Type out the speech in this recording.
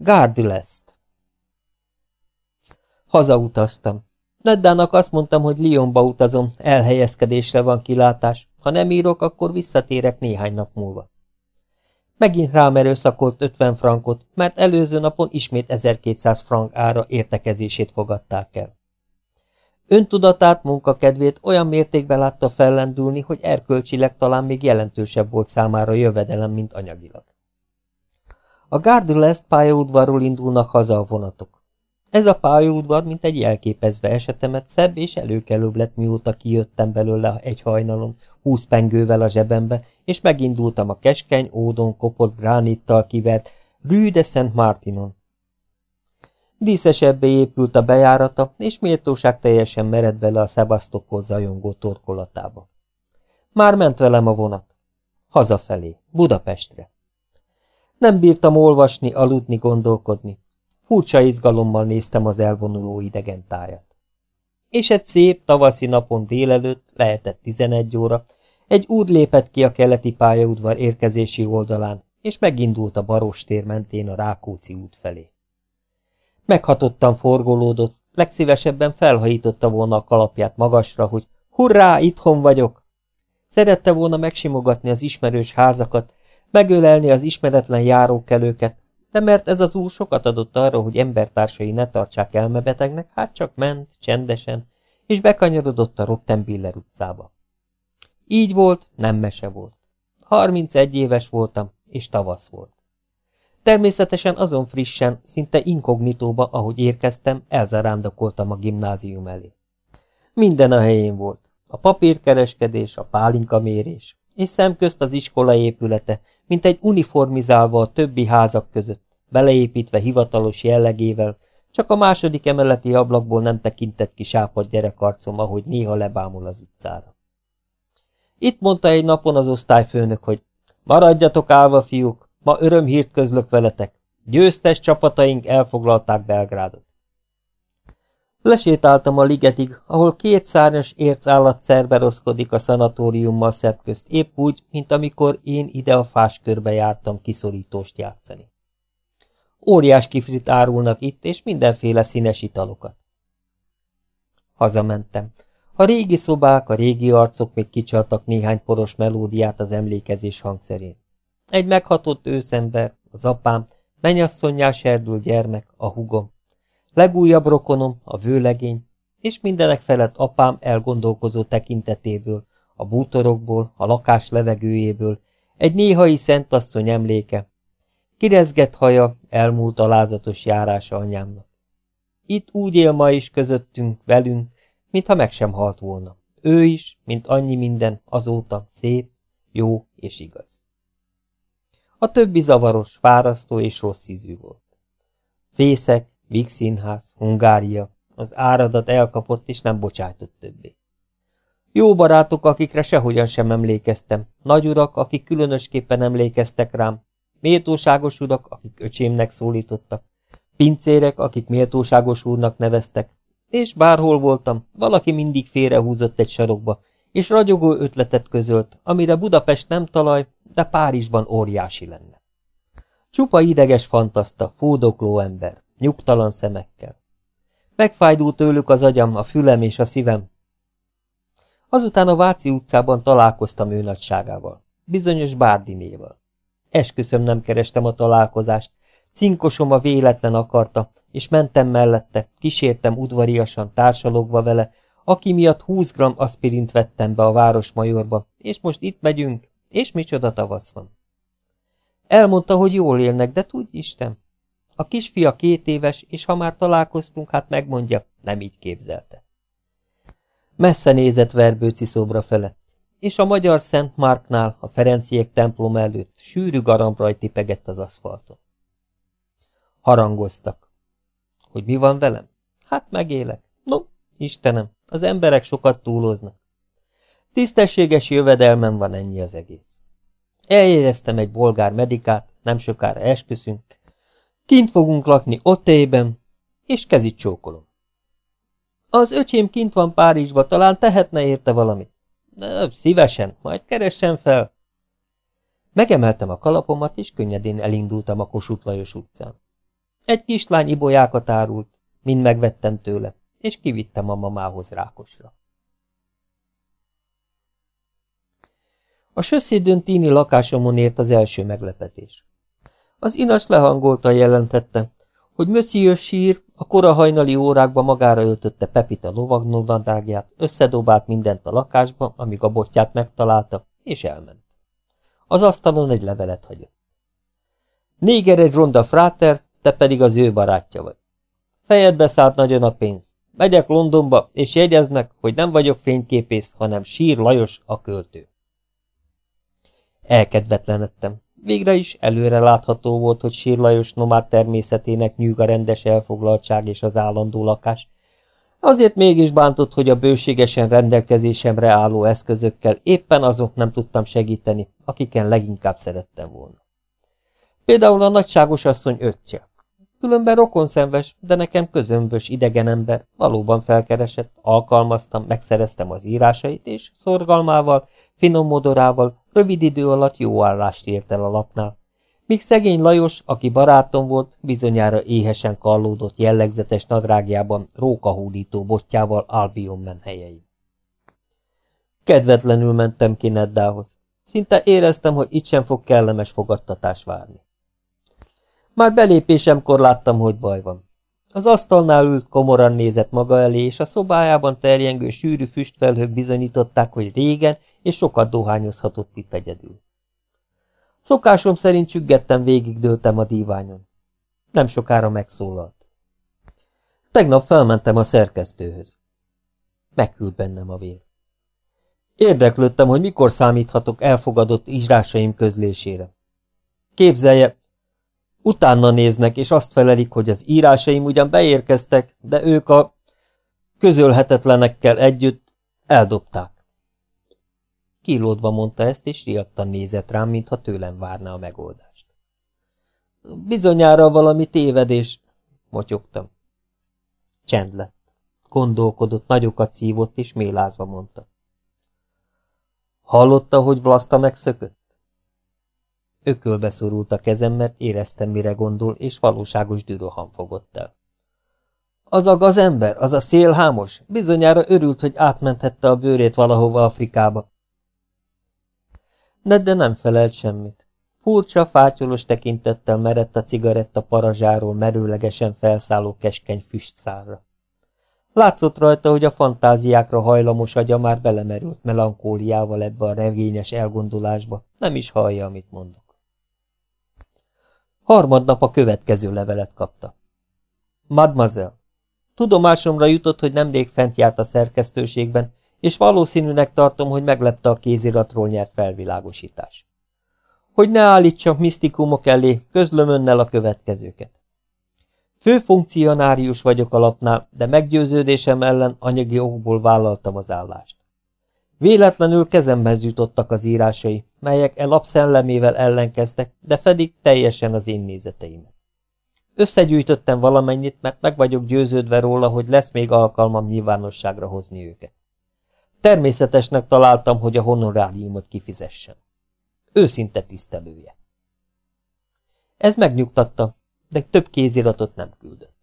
Gardüleszt. Hazautaztam. Neddának azt mondtam, hogy Lyonba utazom, elhelyezkedésre van kilátás. Ha nem írok, akkor visszatérek néhány nap múlva. Megint rám erőszakolt 50 frankot, mert előző napon ismét 1200 frank ára értekezését fogadták el. Öntudatát, munkakedvét olyan mértékben látta fellendülni, hogy erkölcsileg talán még jelentősebb volt számára jövedelem, mint anyagilag. A Gardulest pályaudvarról indulnak haza a vonatok. Ez a pályaudvar, mint egy jelképezve esetemet, szebb és előkelőbb lett, mióta kijöttem belőle egy hajnalon, húsz pengővel a zsebembe, és megindultam a keskeny, ódon kopott gránittal kivert Rue de Saint. Díszesebbé épült a bejárata, és méltóság teljesen mered bele a Szebasztokhoz zajongó torkolatába. Már ment velem a vonat. Hazafelé, Budapestre. Nem bírtam olvasni, aludni, gondolkodni. Furcsa izgalommal néztem az elvonuló idegen tájat. És egy szép tavaszi napon délelőtt, lehetett 11 óra, egy úr lépett ki a keleti pályaudvar érkezési oldalán, és megindult a Barostér mentén a Rákóczi út felé. Meghatottan forgolódott, legszívesebben felhajította volna a kalapját magasra, hogy hurrá, itthon vagyok! Szerette volna megsimogatni az ismerős házakat, megölelni az ismeretlen járókelőket, de mert ez az úr sokat adott arra, hogy embertársai ne tartsák elmebetegnek, hát csak ment, csendesen, és bekanyarodott a Rottenbiller utcába. Így volt, nem mese volt. 31 éves voltam, és tavasz volt. Természetesen azon frissen, szinte inkognitóba, ahogy érkeztem, elzarándokoltam a gimnázium elé. Minden a helyén volt. A papírkereskedés, a pálinkamérés, és szemközt az iskola épülete, mint egy uniformizálva a többi házak között, beleépítve hivatalos jellegével, csak a második emeleti ablakból nem tekintett ki sápad gyerekarcom, ahogy néha lebámul az utcára. Itt mondta egy napon az osztályfőnök, hogy maradjatok állva, fiúk, ma örömhírt közlök veletek. Győztes csapataink elfoglalták Belgrádot. Lesétáltam a ligetig, ahol két szárnyas ércállat szerberoszkodik a szanatóriummal szebb közt, épp úgy, mint amikor én ide a fáskörbe jártam kiszorítóst játszani. Óriás kifrit árulnak itt, és mindenféle színes italokat. Hazamentem. A régi szobák, a régi arcok még kicsaltak néhány poros melódiát az emlékezés hangszerén. Egy meghatott őszember, az apám, menyasszonyjá serdül gyermek, a hugom, legújabb rokonom, a vőlegény, és mindenek felett apám elgondolkozó tekintetéből, a bútorokból, a lakás levegőjéből, egy néhai szentasszony emléke, kirezgett haja, elmúlt alázatos járása anyámnak. Itt úgy él ma is közöttünk, velünk, mintha meg sem halt volna. Ő is, mint annyi minden, azóta szép, jó és igaz. A többi zavaros, fárasztó és rossz ízű volt. Fészek, Víg Színház, Hungária, az áradat elkapott és nem bocsájtott többé. Jó barátok, akikre sehogyan sem emlékeztem, nagy urak, akik különösképpen emlékeztek rám, méltóságos urak, akik öcsémnek szólítottak, pincérek, akik méltóságos úrnak neveztek, és bárhol voltam, valaki mindig félrehúzott egy sarokba, és ragyogó ötletet közölt, amire Budapest nem talaj, de Párizsban óriási lenne. Csupa ideges fantaszta, fódokló ember, nyugtalan szemekkel. Megfájdult tőlük az agyam, a fülem és a szívem. Azután a Váci utcában találkoztam ő nagyságával, bizonyos Bárdinéval. Esküszöm nem kerestem a találkozást, cinkosom a véletlen akarta, és mentem mellette, kísértem udvariasan, társalogva vele, aki miatt 20 gram aspirint vettem be a városmajorba, és most itt megyünk, és micsoda tavasz van. Elmondta, hogy jól élnek, de tudj Isten, a kisfia két éves, és ha már találkoztunk, hát megmondja, nem így képzelte. Messze nézett Verbőci szobra felett, és a magyar Szent Márknál, a Ferenciek templom előtt sűrű garambraj tipegett az aszfalton. Harangoztak. Hogy mi van velem? Hát megélek. No, Istenem, az emberek sokat túloznak. Tisztességes jövedelmem van ennyi az egész. Eljegyeztem egy bolgár medikát, nem sokára esküszünk, Kint fogunk lakni Otében, és kezit csókolom. Az öcsém kint van Párizsba, talán tehetne érte valamit. De szívesen, majd keressen fel. Megemeltem a kalapomat, és könnyedén elindultam a Kossuth Lajos utcán. Egy kislány ibolyákat árult, mind megvettem tőle, és kivittem a mamához Rákosra. A sösszédőn Tini lakásomon ért az első meglepetés. Az inas lehangolta jelentette, hogy Monsieur sír a kora hajnali órákba magára öltötte Pepita lovagnónadágját, összedobált mindent a lakásba, amíg a botját megtalálta, és elment. Az asztalon egy levelet hagyott. Néger egy ronda fráter, te pedig az ő barátja vagy. Fejedbe szállt nagyon a pénz. Megyek Londonba, és jegyezd meg, hogy nem vagyok fényképész, hanem Sír Lajos a költő. Elkedvetlenedtem. Végre is előre látható volt, hogy Sír Lajos nomád természetének nyűg a rendes elfoglaltság és az állandó lakás. Azért mégis bántott, hogy a bőségesen rendelkezésemre álló eszközökkel éppen azok nem tudtam segíteni, akiken leginkább szerettem volna. Például a nagyságos asszony öccse. Különben rokonszenves, de nekem közömbös idegen ember, valóban felkeresett, alkalmaztam, megszereztem az írásait, és szorgalmával, finom modorával, rövid idő alatt jó állást ért el a lapnál. Míg szegény Lajos, aki barátom volt, bizonyára éhesen kallódott jellegzetes nadrágjában, rókahódító botjával Albion menhelyein. Kedvetlenül mentem ki Neddához. Szinte éreztem, hogy itt sem fog kellemes fogadtatás várni. Már belépésemkor láttam, hogy baj van. Az asztalnál ült, komoran nézett maga elé, és a szobájában terjengő sűrű füstfelhők bizonyították, hogy régen és sokat dohányozhatott itt egyedül. Szokásom szerint csüggettem végigdőltem a díványon. Nem sokára megszólalt. Tegnap felmentem a szerkesztőhöz. Meghűlt bennem a vér. Érdeklődtem, hogy mikor számíthatok elfogadott írásaim közlésére. Képzelje, Utána néznek, és azt felelik, hogy az írásaim ugyan beérkeztek, de ők a közölhetetlenekkel együtt eldobták. Kilódva mondta ezt, és riadtan nézett rám, mintha tőlem várná a megoldást. Bizonyára valami tévedés, motyogtam. Csend lett. Gondolkodott, nagyokat szívott, és mélázva mondta. Hallotta, hogy Vlaszta megszökött? Ökölbe szorult a kezem, mert éreztem, mire gondol, és valóságos dürohan fogott el. Az a gazember, az a szélhámos, bizonyára örült, hogy átmenthette a bőrét valahova Afrikába. De, de nem felelt semmit. Furcsa, fátyolos tekintettel merett a cigaretta parazsáról merőlegesen felszálló keskeny füstszálra. Látszott rajta, hogy a fantáziákra hajlamos agya már belemerült melankóliával ebbe a regényes elgondolásba, nem is hallja, amit mondok. Harmadnap a következő levelet kapta. Mademoiselle, tudomásomra jutott, hogy nemrég fent járt a szerkesztőségben, és valószínűnek tartom, hogy meglepte a kéziratról nyert felvilágosítás. Hogy ne állítsak misztikumok elé, közlöm önnel a következőket. Főfunkcionárius vagyok alapnál, de meggyőződésem ellen anyagi okból vállaltam az állást. Véletlenül kezemhez jutottak az írásai, melyek e lap szellemével ellenkeztek, de fedik teljesen az én nézeteimet. Összegyűjtöttem valamennyit, mert meg vagyok győződve róla, hogy lesz még alkalmam nyilvánosságra hozni őket. Természetesnek találtam, hogy a honoráriumot kifizessem. Őszinte tisztelője. Ez megnyugtatta, de több kéziratot nem küldött.